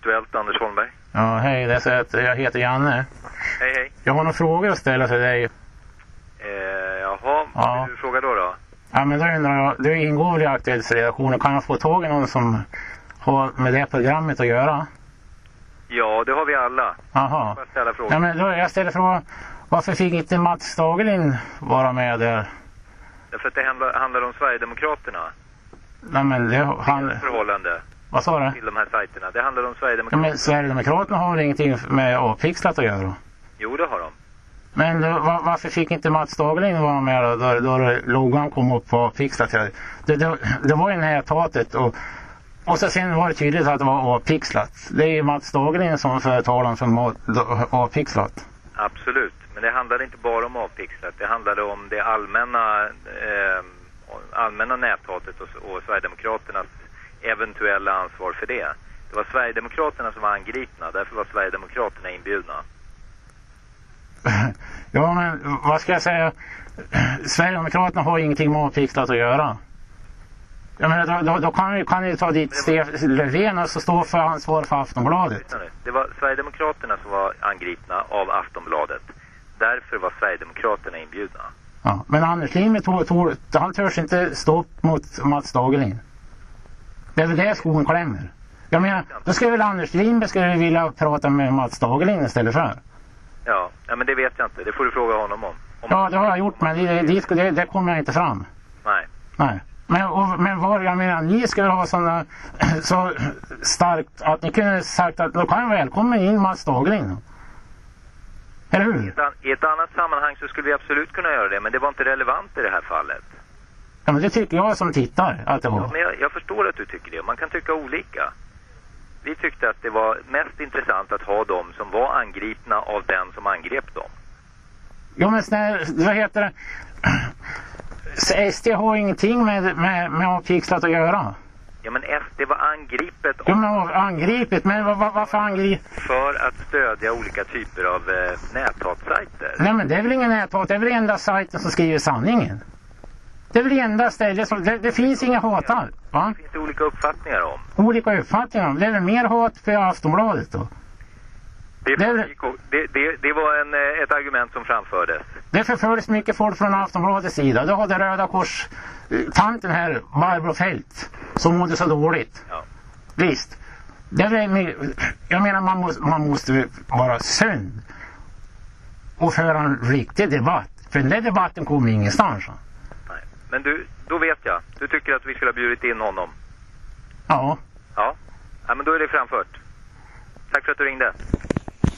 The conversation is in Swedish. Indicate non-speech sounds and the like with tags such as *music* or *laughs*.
Aktuellt, Anders Holmberg. Ja, hej. Det är så att jag heter Janne. Hej, hej. Jag har några frågor att ställa till dig. Eh, jaha, vad Ja. vill du fråga då? då? Ja, men då undrar jag, du ingår väl i Aktuellsredaktionen. Kan jag få tag i någon som har med det programmet att göra? Ja, det har vi alla. Jaha. Ja, men då, jag ställer frågan, varför fick inte Mats Dagerlind vara med där? Därför att det handlar, handlar om Sverigedemokraterna. Nej, men det, han, Förhållande vad sa du? till de här sajterna. Det handlar om Ja, Sverigedemokraterna. men Sverigedemokraterna har ingenting med avpixlat att göra? Jo, det har de. Men då, va- varför fick inte Mats Dagerlind vara med då, då, då loggan kom upp på avpixlat? Det, det, det var ju näthatet och, och så sen var det tydligt att det var avpixlat. Det är ju Mats Dagerlind som för talan som var avpixlat. Absolut. Men det handlade inte bara om avpixlat. Det handlade om det allmänna, eh, allmänna näthatet och, och Sverigedemokraternas eventuella ansvar för det. Det var Sverigedemokraterna som var angripna. Därför var Sverigedemokraterna inbjudna. *laughs* Ja, men vad ska jag säga? Sverigedemokraterna har ingenting med avpixlat att göra. Jag menar, då, då, kan kan ju ta dit Stefan Löfven och stå för ansvar för Aftonbladet. Det var Sverigedemokraterna som var angripna av Aftonbladet. Därför var Sverigedemokraterna inbjudna. Ja, men Anders Lindberg han törs inte stå upp mot Mats Dagerlind. Det är väl det skon klämmer. Jag menar, då skulle väl Anders Lindberg skulle vilja prata med Mats Dagerlind istället för. Ja, ja, men det vet jag inte. Det får du fråga honom om. om Ja, det har jag gjort, men det, det, det, det kommer jag inte fram. Nej. Nej. Men, och, men var, jag menar, ni skulle ha sådana *clears throat* så starkt att ni kunde sagt att då kan jag välkomna in Mats Dagerlind. Eller I hur? ett, an- I ett annat sammanhang så skulle vi absolut kunna göra det, men det var inte relevant i det här fallet. Ja, men det tycker jag som tittar att det Ja, var. men jag, jag förstår att du tycker det. Man kan tycka olika. Vi tyckte att det var mest intressant att ha dem som var angripna av den som angrep dem. Ja men snälla, vad heter det? Så SD har ingenting med, med, med avpixlat att göra. Ja, men SD var angripet Ja men av- angripit, men var, var, varför angrip? för att stödja olika typer av eh, näthatsajter. Nej men det är väl ingen näthat, det är väl enda sajten som skriver sanningen. Det är väl det enda stället som, det, det finns inga hatar. Va? Det finns det olika uppfattningar om. Olika uppfattningar om, det är väl mer hat för Aftonbladet då. Det, Det det, det, det var en, eh, ett argument som framfördes. Det förföljs mycket folk från Aftonbladets sida. Då hade Röda Kors, eh, här, Barbro Fält, som mådde så dåligt. Ja. Visst. Det är jag menar man måste, man måste vara sund och föra en riktig debatt. För den där debatten kommer ingenstans. Men du, då vet jag. Du tycker att vi skulle ha bjudit in honom. Ja. Ja. ja men då är det framfört. Tack för att du ringde.